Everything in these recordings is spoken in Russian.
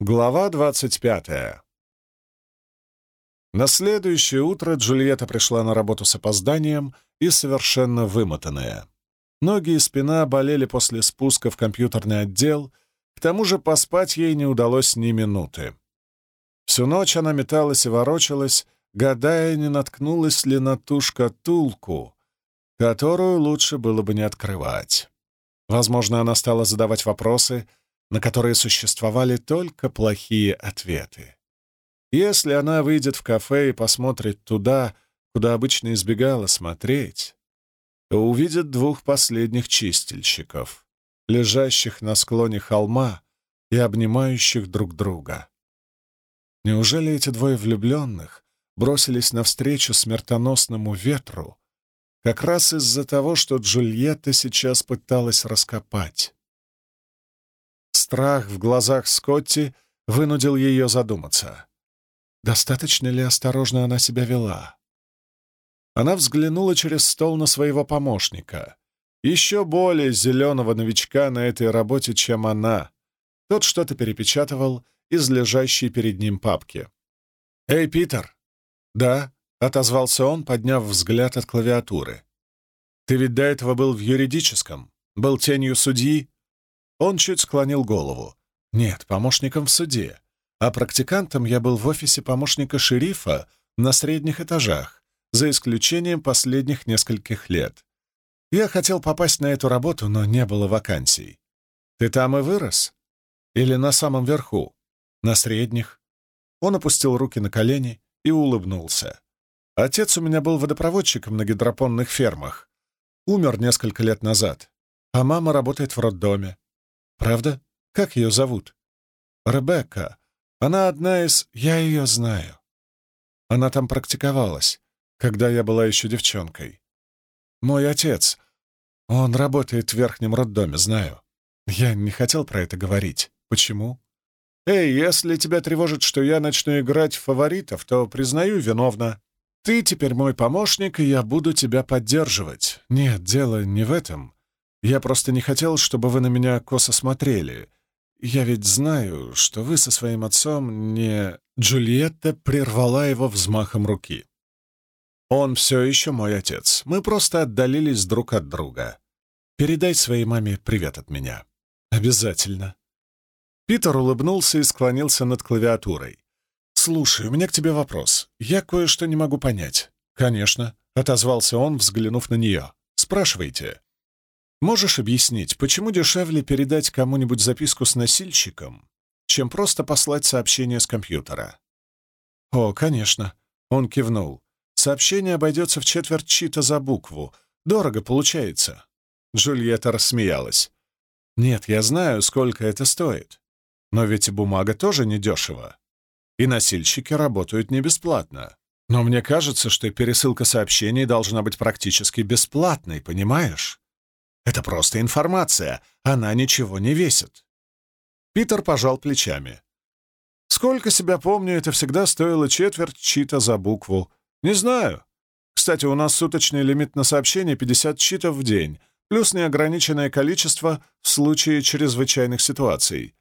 Глава двадцать пятая. На следующее утро Джульетта пришла на работу с опозданием и совершенно вымотанная. Ноги и спина болели после спуска в компьютерный отдел, к тому же поспать ей не удалось ни минуты. Всю ночь она металась и ворочалась, гадая, не наткнулась ли на ту шкатулку, которую лучше было бы не открывать. Возможно, она стала задавать вопросы, на которые существовали только плохие ответы. Если она выйдет в кафе и посмотрит туда, куда обычно избегала смотреть, то увидит двух последних чистильщиков, лежащих на склоне холма и обнимающих друг друга. Неужели эти двое влюбленных бросились навстречу смертоносному ветру как раз из-за того, что Джульетта сейчас пыталась раскопать? Страх в глазах Скотти вынудил ее задуматься. Достаточно ли осторожно она себя вела? Она взглянула через стол на своего помощника, еще более зеленого новичка на этой работе, чем она. Тот что-то перепечатывал из лежащей перед ним папки. «Эй, Питер!» «Да», — отозвался он, подняв взгляд от клавиатуры. «Ты ведь до этого был в юридическом? Был тенью судьи?» Он чуть склонил голову. «Нет, помощником в суде. А практикантом я был в офисе помощника шерифа на средних этажах, за исключением последних нескольких лет. Я хотел попасть на эту работу, но не было вакансий. Ты там и вырос? Или на самом верху? На средних?» Он опустил руки на колени и улыбнулся. «Отец у меня был водопроводчиком на гидропонных фермах. Умер несколько лет назад, а мама работает в роддоме. Правда? Как ее зовут? Ребекка. Она одна из... Я ее знаю. Она там практиковалась, когда я была еще девчонкой. Мой отец. Он работает в верхнем роддоме, знаю. Я не хотел про это говорить. Почему? Эй, если тебя тревожит, что я начну играть в фаворитов, то признаю виновна. Ты теперь мой помощник, и я буду тебя поддерживать. Нет, дело не в этом. Я просто не хотел, чтобы вы на меня косо смотрели. Я ведь знаю, что вы со своим отцом не...» Джульетта прервала его взмахом руки. «Он все еще мой отец. Мы просто отдалились друг от друга. Передай своей маме привет от меня. Обязательно». Питер улыбнулся и склонился над клавиатурой. «Слушай, у меня к тебе вопрос. Я кое-что не могу понять». «Конечно», — отозвался он, взглянув на нее. «Спрашивайте». Можешь объяснить, почему дешевле передать кому-нибудь записку с носильщиком, чем просто послать сообщение с компьютера? О, конечно. Он кивнул. Сообщение обойдется в четверть чита за букву. Дорого получается. Джульетта рассмеялась. Нет, я знаю, сколько это стоит. Но ведь и бумага тоже недешево. И носильщики работают не бесплатно. Но мне кажется, что пересылка сообщений должна быть практически бесплатной, понимаешь? Это просто информация, она ничего не весит. Питер пожал плечами. Сколько себя помню, это всегда стоило четверть чита за букву. Не знаю. Кстати, у нас суточный лимит на сообщение 50 читов в день, плюс неограниченное количество в случае чрезвычайных ситуаций.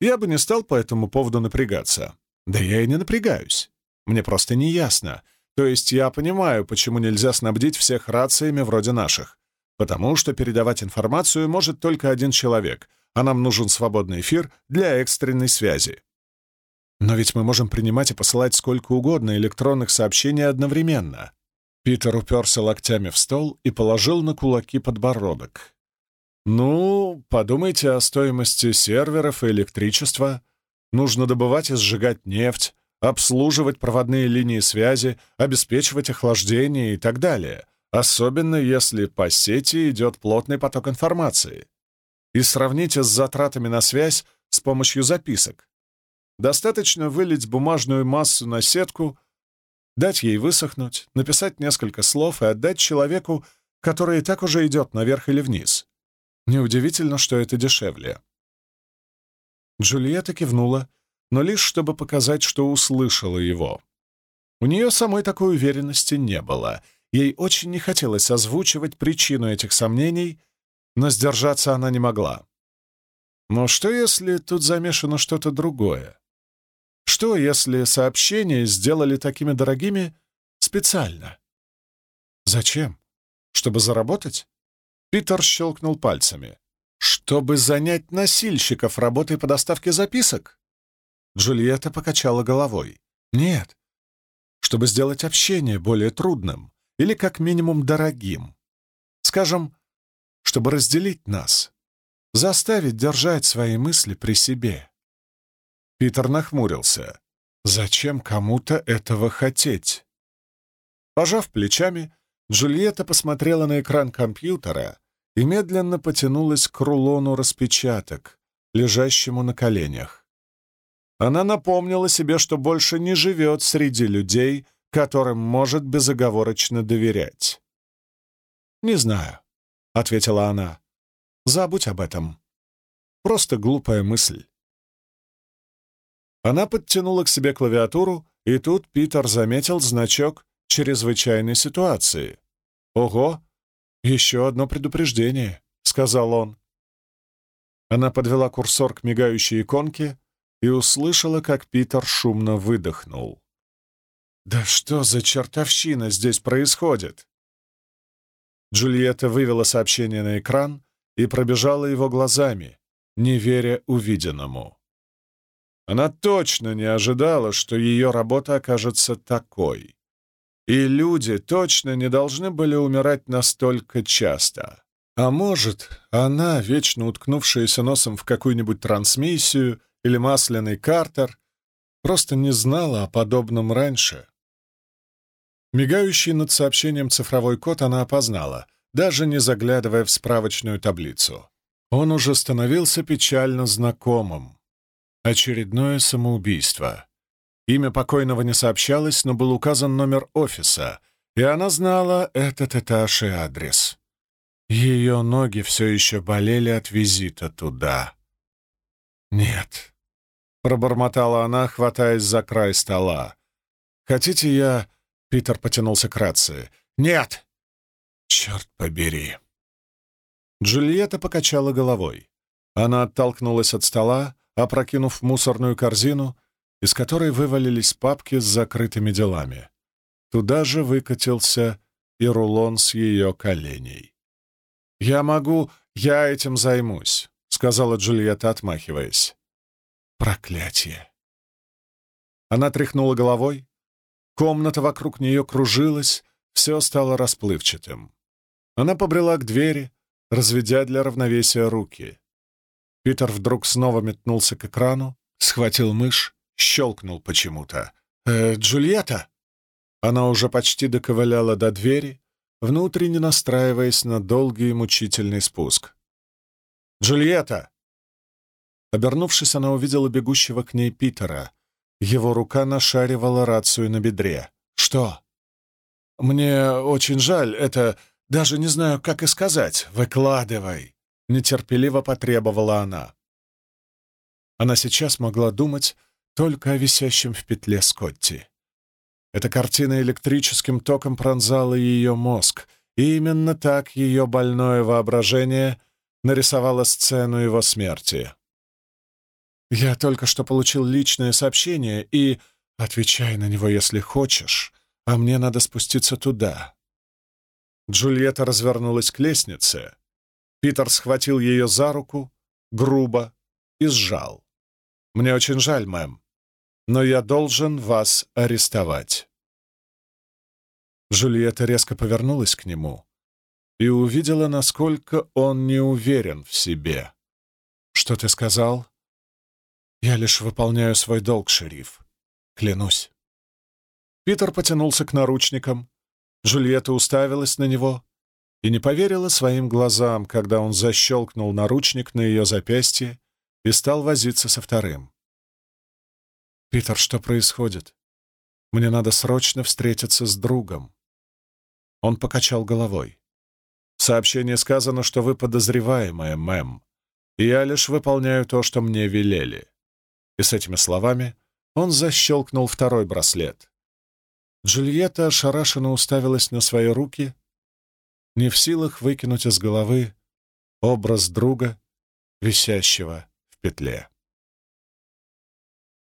Я бы не стал по этому поводу напрягаться. Да я и не напрягаюсь. Мне просто не ясно. То есть я понимаю, почему нельзя снабдить всех рациями вроде наших. Потому что передавать информацию может только один человек, а нам нужен свободный эфир для экстренной связи. Но ведь мы можем принимать и посылать сколько угодно электронных сообщений одновременно. Питер уперся локтями в стол и положил на кулаки подбородок. «Ну, подумайте о стоимости серверов и электричества. Нужно добывать и сжигать нефть, обслуживать проводные линии связи, обеспечивать охлаждение и так далее особенно если по сети идет плотный поток информации. И сравните с затратами на связь с помощью записок. Достаточно вылить бумажную массу на сетку, дать ей высохнуть, написать несколько слов и отдать человеку, который и так уже идет наверх или вниз. Неудивительно, что это дешевле. Джульетта кивнула, но лишь чтобы показать, что услышала его. У нее самой такой уверенности не было — Ей очень не хотелось озвучивать причину этих сомнений, но сдержаться она не могла. Но что, если тут замешано что-то другое? Что, если сообщения сделали такими дорогими специально? Зачем? Чтобы заработать? Питер щелкнул пальцами. Чтобы занять носильщиков работой по доставке записок? Джульетта покачала головой. Нет. Чтобы сделать общение более трудным или как минимум дорогим. Скажем, чтобы разделить нас, заставить держать свои мысли при себе. Питер нахмурился. Зачем кому-то этого хотеть? Пожав плечами, Джульетта посмотрела на экран компьютера и медленно потянулась к рулону распечаток, лежащему на коленях. Она напомнила себе, что больше не живет среди людей, которым может безоговорочно доверять. «Не знаю», — ответила она. «Забудь об этом. Просто глупая мысль». Она подтянула к себе клавиатуру, и тут Питер заметил значок чрезвычайной ситуации. «Ого! Еще одно предупреждение», — сказал он. Она подвела курсор к мигающей иконке и услышала, как Питер шумно выдохнул. «Да что за чертовщина здесь происходит?» Джульетта вывела сообщение на экран и пробежала его глазами, не веря увиденному. Она точно не ожидала, что ее работа окажется такой. И люди точно не должны были умирать настолько часто. А может, она, вечно уткнувшаяся носом в какую-нибудь трансмиссию или масляный картер, просто не знала о подобном раньше. Мигающий над сообщением цифровой код она опознала, даже не заглядывая в справочную таблицу. Он уже становился печально знакомым. Очередное самоубийство. Имя покойного не сообщалось, но был указан номер офиса, и она знала этот этаж и адрес. Ее ноги все еще болели от визита туда. «Нет», — пробормотала она, хватаясь за край стола. «Хотите я...» — Питер потянулся к рации. «Нет!» «Черт побери!» Джульетта покачала головой. Она оттолкнулась от стола, опрокинув мусорную корзину, из которой вывалились папки с закрытыми делами. Туда же выкатился и рулон с ее коленей. «Я могу, я этим займусь», — сказала Джульетта, отмахиваясь. «Проклятие!» Она тряхнула головой. Комната вокруг нее кружилась, все стало расплывчатым. Она побрела к двери, разведя для равновесия руки. Питер вдруг снова метнулся к экрану, схватил мышь, щелкнул почему-то. «Э, «Джульетта?» Она уже почти доковыляла до двери, внутренне настраиваясь на долгий и мучительный спуск. «Джульетта!» Обернувшись, она увидела бегущего к ней Питера. Его рука нашаривала рацию на бедре. «Что?» «Мне очень жаль, это... Даже не знаю, как и сказать. Выкладывай!» — нетерпеливо потребовала она. Она сейчас могла думать только о висящем в петле Скотти. Эта картина электрическим током пронзала ее мозг, и именно так ее больное воображение нарисовало сцену его смерти. «Я только что получил личное сообщение, и, отвечай на него, если хочешь, а мне надо спуститься туда». Джульетта развернулась к лестнице, Питер схватил ее за руку, грубо, и сжал. «Мне очень жаль, мэм, но я должен вас арестовать». Джульетта резко повернулась к нему и увидела, насколько он не уверен в себе. «Что ты сказал?» «Я лишь выполняю свой долг, шериф. Клянусь». Питер потянулся к наручникам. Джульетта уставилась на него, и не поверила своим глазам, когда он защелкнул наручник на ее запястье и стал возиться со вторым. «Питер, что происходит? Мне надо срочно встретиться с другом». Он покачал головой. «В сообщении сказано, что вы подозреваемая, мэм, и я лишь выполняю то, что мне велели». И с этими словами он защелкнул второй браслет. Джульетта ошарашенно уставилась на свои руки — не в силах выкинуть из головы образ друга, висящего в петле.